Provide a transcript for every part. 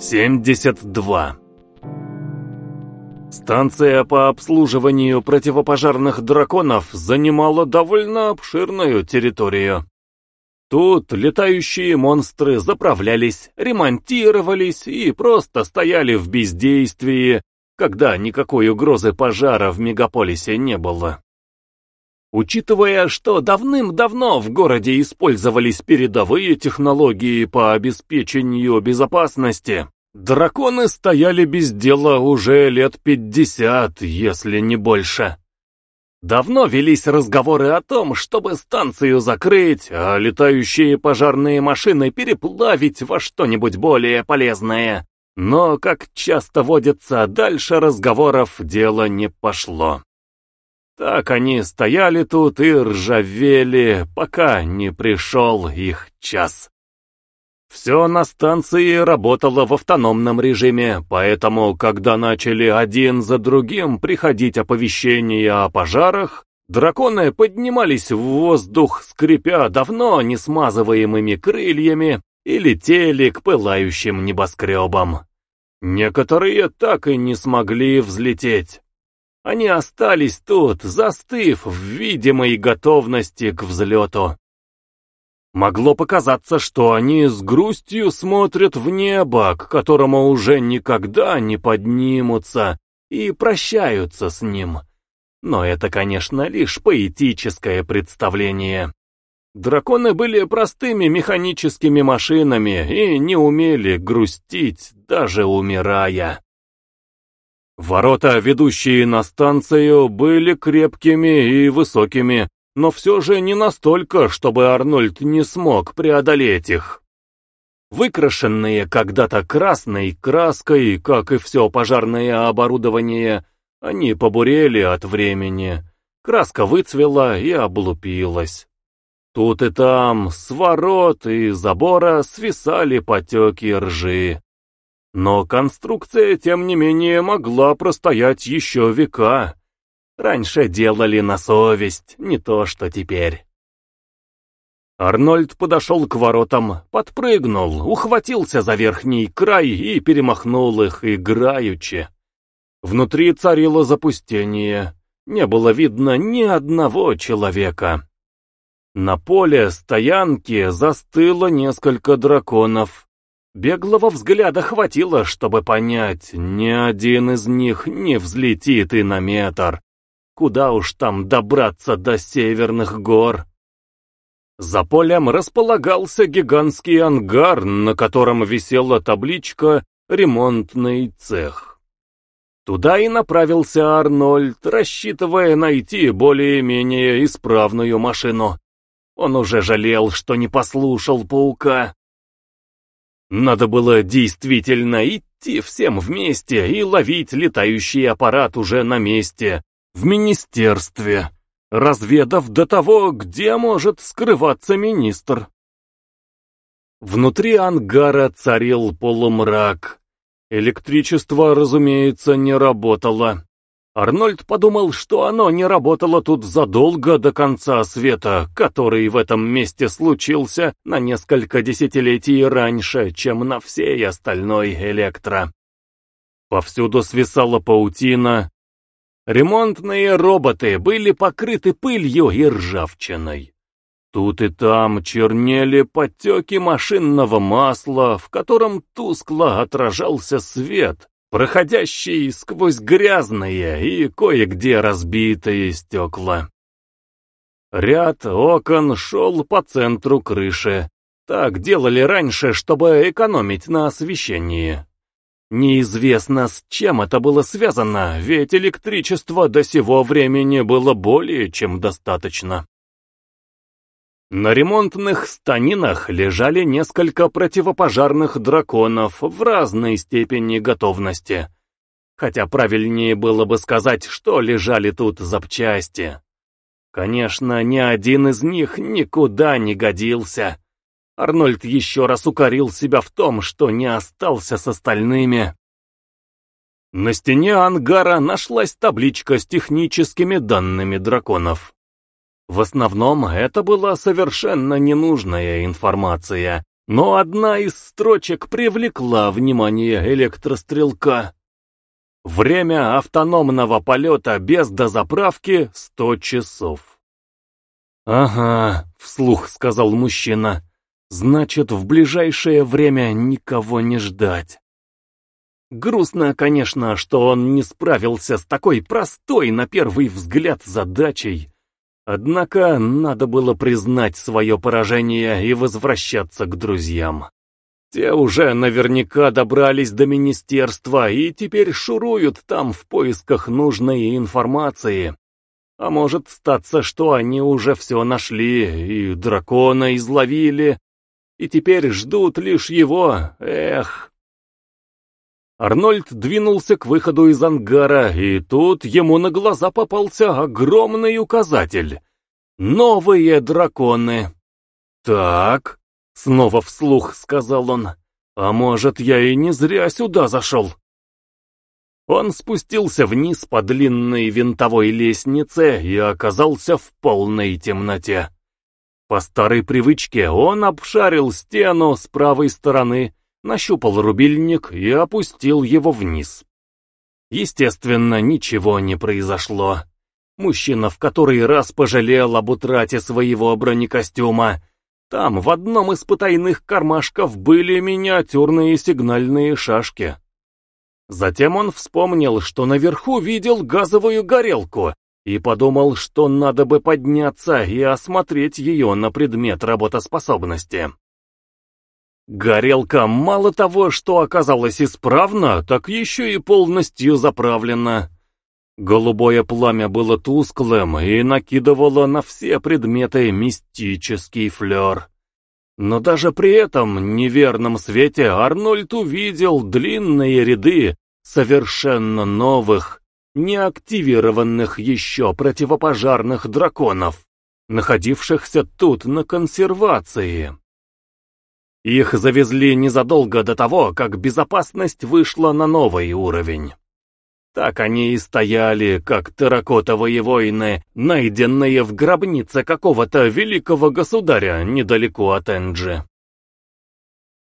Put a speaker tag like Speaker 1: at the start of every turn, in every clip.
Speaker 1: 72. Станция по обслуживанию противопожарных драконов занимала довольно обширную территорию. Тут летающие монстры заправлялись, ремонтировались и просто стояли в бездействии, когда никакой угрозы пожара в мегаполисе не было. Учитывая, что давным-давно в городе использовались передовые технологии по обеспечению безопасности, драконы стояли без дела уже лет пятьдесят, если не больше. Давно велись разговоры о том, чтобы станцию закрыть, а летающие пожарные машины переплавить во что-нибудь более полезное. Но, как часто водится, дальше разговоров дело не пошло. Так они стояли тут и ржавели, пока не пришел их час. Все на станции работало в автономном режиме, поэтому, когда начали один за другим приходить оповещения о пожарах, драконы поднимались в воздух, скрипя давно не смазываемыми крыльями, и летели к пылающим небоскребам. Некоторые так и не смогли взлететь. Они остались тут, застыв в видимой готовности к взлету. Могло показаться, что они с грустью смотрят в небо, к которому уже никогда не поднимутся, и прощаются с ним. Но это, конечно, лишь поэтическое представление. Драконы были простыми механическими машинами и не умели грустить, даже умирая. Ворота, ведущие на станцию, были крепкими и высокими, но все же не настолько, чтобы Арнольд не смог преодолеть их. Выкрашенные когда-то красной краской, как и все пожарное оборудование, они побурели от времени. Краска выцвела и облупилась. Тут и там, с ворот и забора свисали потеки ржи. Но конструкция, тем не менее, могла простоять еще века. Раньше делали на совесть, не то что теперь. Арнольд подошел к воротам, подпрыгнул, ухватился за верхний край и перемахнул их играючи. Внутри царило запустение, не было видно ни одного человека. На поле стоянки застыло несколько драконов. Беглого взгляда хватило, чтобы понять, ни один из них не взлетит и на метр. Куда уж там добраться до северных гор? За полем располагался гигантский ангар, на котором висела табличка «Ремонтный цех». Туда и направился Арнольд, рассчитывая найти более-менее исправную машину. Он уже жалел, что не послушал паука. Надо было действительно идти всем вместе и ловить летающий аппарат уже на месте, в министерстве, разведав до того, где может скрываться министр. Внутри ангара царил полумрак. Электричество, разумеется, не работало. Арнольд подумал, что оно не работало тут задолго до конца света, который в этом месте случился на несколько десятилетий раньше, чем на всей остальной электро. Повсюду свисала паутина. Ремонтные роботы были покрыты пылью и ржавчиной. Тут и там чернели потеки машинного масла, в котором тускло отражался свет, проходящий сквозь грязные и кое-где разбитые стекла. Ряд окон шел по центру крыши. Так делали раньше, чтобы экономить на освещении. Неизвестно, с чем это было связано, ведь электричества до сего времени было более чем достаточно. На ремонтных станинах лежали несколько противопожарных драконов в разной степени готовности. Хотя правильнее было бы сказать, что лежали тут запчасти. Конечно, ни один из них никуда не годился. Арнольд еще раз укорил себя в том, что не остался с остальными. На стене ангара нашлась табличка с техническими данными драконов. В основном это была совершенно ненужная информация, Но одна из строчек привлекла внимание электрострелка. Время автономного полета без дозаправки — сто часов. «Ага», — вслух сказал мужчина, — «значит, в ближайшее время никого не ждать». Грустно, конечно, что он не справился с такой простой, на первый взгляд, задачей. Однако надо было признать свое поражение и возвращаться к друзьям. Те уже наверняка добрались до министерства и теперь шуруют там в поисках нужной информации. А может статься, что они уже все нашли и дракона изловили, и теперь ждут лишь его, эх. Арнольд двинулся к выходу из ангара, и тут ему на глаза попался огромный указатель. «Новые драконы». «Так», — снова вслух сказал он, — «а может, я и не зря сюда зашел». Он спустился вниз по длинной винтовой лестнице и оказался в полной темноте. По старой привычке он обшарил стену с правой стороны, нащупал рубильник и опустил его вниз. Естественно, ничего не произошло. Мужчина в который раз пожалел об утрате своего бронекостюма. Там в одном из потайных кармашков были миниатюрные сигнальные шашки. Затем он вспомнил, что наверху видел газовую горелку, и подумал, что надо бы подняться и осмотреть ее на предмет работоспособности. Горелка мало того, что оказалась исправна, так еще и полностью заправлена. Голубое пламя было тусклым и накидывало на все предметы мистический флер. Но даже при этом неверном свете Арнольд увидел длинные ряды совершенно новых, неактивированных еще противопожарных драконов, находившихся тут на консервации. Их завезли незадолго до того, как безопасность вышла на новый уровень. Так они и стояли, как терракотовые воины, найденные в гробнице какого-то великого государя недалеко от Энджи.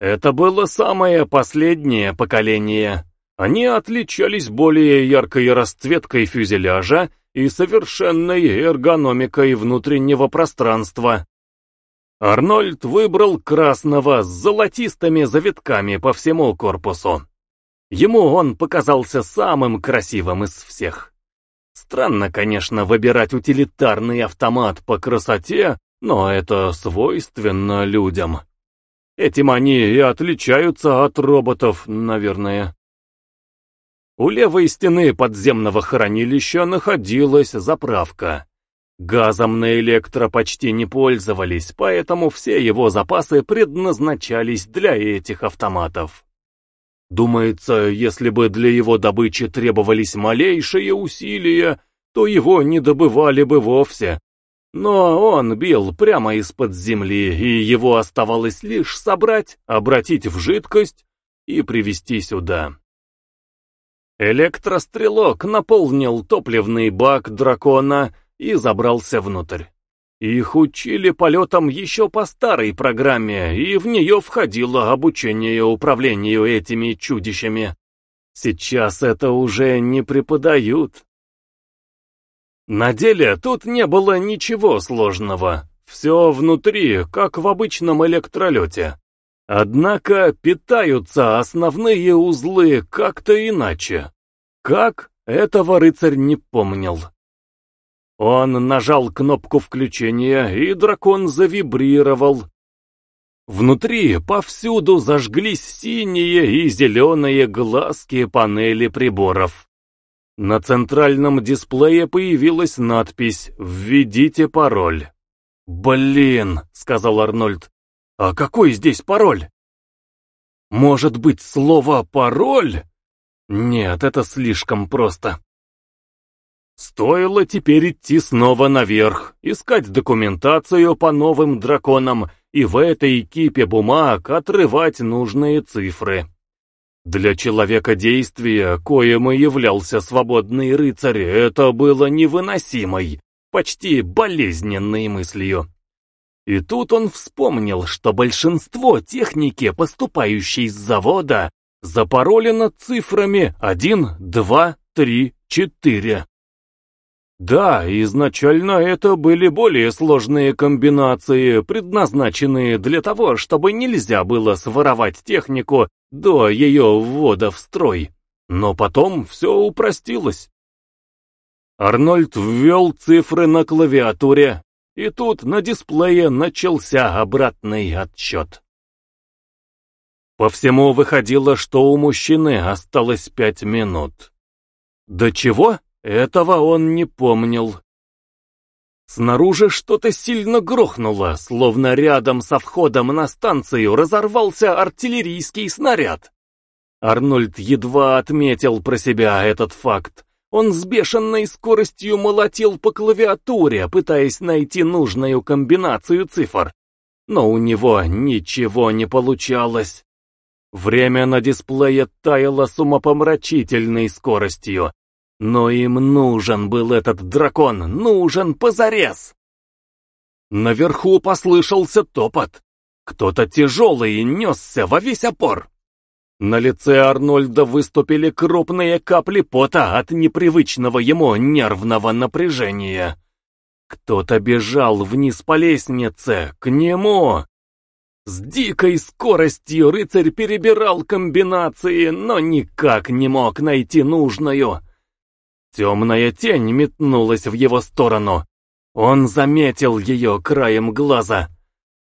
Speaker 1: Это было самое последнее поколение. Они отличались более яркой расцветкой фюзеляжа и совершенной эргономикой внутреннего пространства, Арнольд выбрал красного с золотистыми завитками по всему корпусу. Ему он показался самым красивым из всех. Странно, конечно, выбирать утилитарный автомат по красоте, но это свойственно людям. Этим они и отличаются от роботов, наверное. У левой стены подземного хранилища находилась заправка. Газом на электро почти не пользовались, поэтому все его запасы предназначались для этих автоматов. Думается, если бы для его добычи требовались малейшие усилия, то его не добывали бы вовсе. Но он бил прямо из-под земли, и его оставалось лишь собрать, обратить в жидкость и привезти сюда. Электрострелок наполнил топливный бак дракона и забрался внутрь. Их учили полетам еще по старой программе, и в нее входило обучение управлению этими чудищами. Сейчас это уже не преподают. На деле тут не было ничего сложного. Все внутри, как в обычном электролете. Однако питаются основные узлы как-то иначе. Как, этого рыцарь не помнил. Он нажал кнопку включения, и дракон завибрировал. Внутри повсюду зажглись синие и зеленые глазки панели приборов. На центральном дисплее появилась надпись «Введите пароль». «Блин», — сказал Арнольд, — «а какой здесь пароль?» «Может быть, слово «пароль»?» Нет, это слишком просто. Стоило теперь идти снова наверх, искать документацию по новым драконам и в этой кипе бумаг отрывать нужные цифры. Для человека действия, коим и являлся свободный рыцарь, это было невыносимой, почти болезненной мыслью. И тут он вспомнил, что большинство техники, поступающей с завода, запаролено цифрами 1, 2, 3, 4. Да, изначально это были более сложные комбинации, предназначенные для того, чтобы нельзя было своровать технику до ее ввода в строй. Но потом все упростилось. Арнольд ввел цифры на клавиатуре, и тут на дисплее начался обратный отсчет. По всему выходило, что у мужчины осталось пять минут. До чего? Этого он не помнил. Снаружи что-то сильно грохнуло, словно рядом со входом на станцию разорвался артиллерийский снаряд. Арнольд едва отметил про себя этот факт. Он с бешеной скоростью молотил по клавиатуре, пытаясь найти нужную комбинацию цифр. Но у него ничего не получалось. Время на дисплее таяло с умопомрачительной скоростью. Но им нужен был этот дракон, нужен позарез. Наверху послышался топот. Кто-то тяжелый несся во весь опор. На лице Арнольда выступили крупные капли пота от непривычного ему нервного напряжения. Кто-то бежал вниз по лестнице, к нему. С дикой скоростью рыцарь перебирал комбинации, но никак не мог найти нужную. Темная тень метнулась в его сторону. Он заметил ее краем глаза.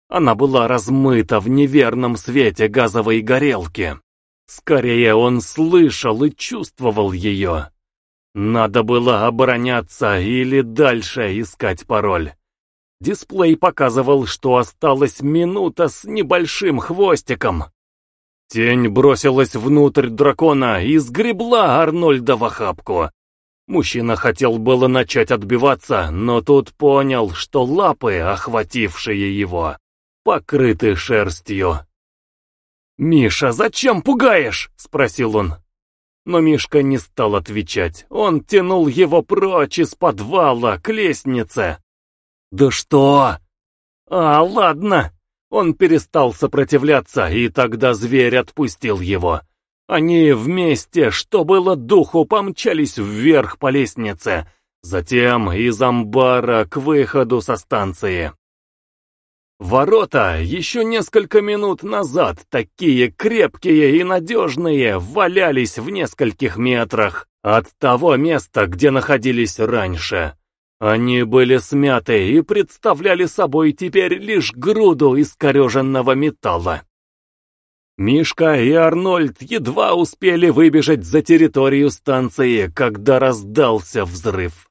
Speaker 1: Она была размыта в неверном свете газовой горелки. Скорее, он слышал и чувствовал ее. Надо было обороняться или дальше искать пароль. Дисплей показывал, что осталась минута с небольшим хвостиком. Тень бросилась внутрь дракона и сгребла Арнольда в охапку. Мужчина хотел было начать отбиваться, но тут понял, что лапы, охватившие его, покрыты шерстью. «Миша, зачем пугаешь?» — спросил он. Но Мишка не стал отвечать. Он тянул его прочь из подвала к лестнице. «Да что?» «А, ладно». Он перестал сопротивляться, и тогда зверь отпустил его. Они вместе, что было духу, помчались вверх по лестнице, затем из амбара к выходу со станции. Ворота еще несколько минут назад, такие крепкие и надежные, валялись в нескольких метрах от того места, где находились раньше. Они были смяты и представляли собой теперь лишь груду искореженного металла. Мишка и Арнольд едва успели выбежать за территорию станции, когда раздался взрыв.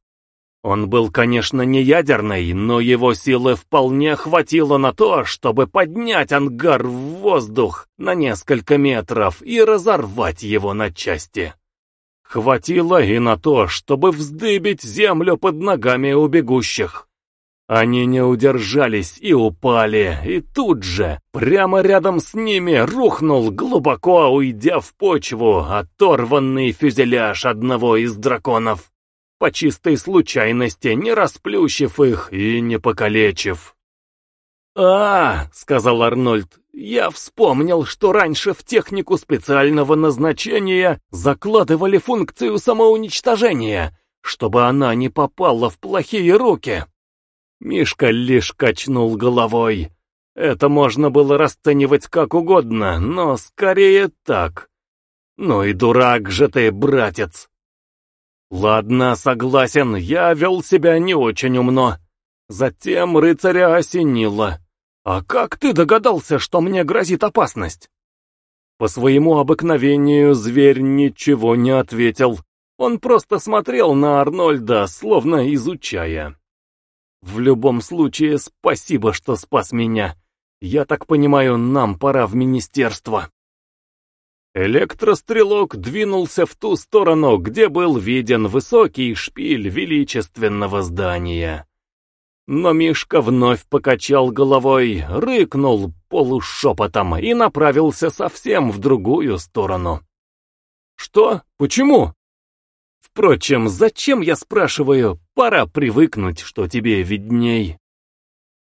Speaker 1: Он был, конечно, не ядерный, но его силы вполне хватило на то, чтобы поднять ангар в воздух на несколько метров и разорвать его на части. Хватило и на то, чтобы вздыбить землю под ногами у бегущих. Они не удержались и упали, и тут же, прямо рядом с ними, рухнул, глубоко уйдя в почву, оторванный фюзеляж одного из драконов, по чистой случайности, не расплющив их и не покалечив. «А, — сказал Арнольд, — я вспомнил, что раньше в технику специального назначения закладывали функцию самоуничтожения, чтобы она не попала в плохие руки». Мишка лишь качнул головой. Это можно было расценивать как угодно, но скорее так. Ну и дурак же ты, братец. Ладно, согласен, я вел себя не очень умно. Затем рыцаря осенило. А как ты догадался, что мне грозит опасность? По своему обыкновению зверь ничего не ответил. Он просто смотрел на Арнольда, словно изучая. В любом случае, спасибо, что спас меня. Я так понимаю, нам пора в министерство. Электрострелок двинулся в ту сторону, где был виден высокий шпиль величественного здания. Но Мишка вновь покачал головой, рыкнул полушепотом и направился совсем в другую сторону. «Что? Почему?» Впрочем, зачем я спрашиваю? Пора привыкнуть, что тебе видней.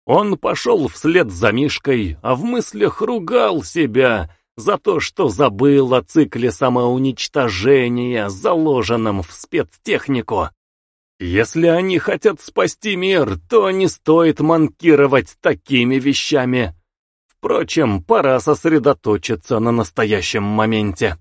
Speaker 1: Он пошел вслед за Мишкой, а в мыслях ругал себя за то, что забыл о цикле самоуничтожения, заложенном в спецтехнику. Если они хотят спасти мир, то не стоит манкировать такими вещами. Впрочем, пора сосредоточиться на настоящем моменте.